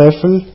special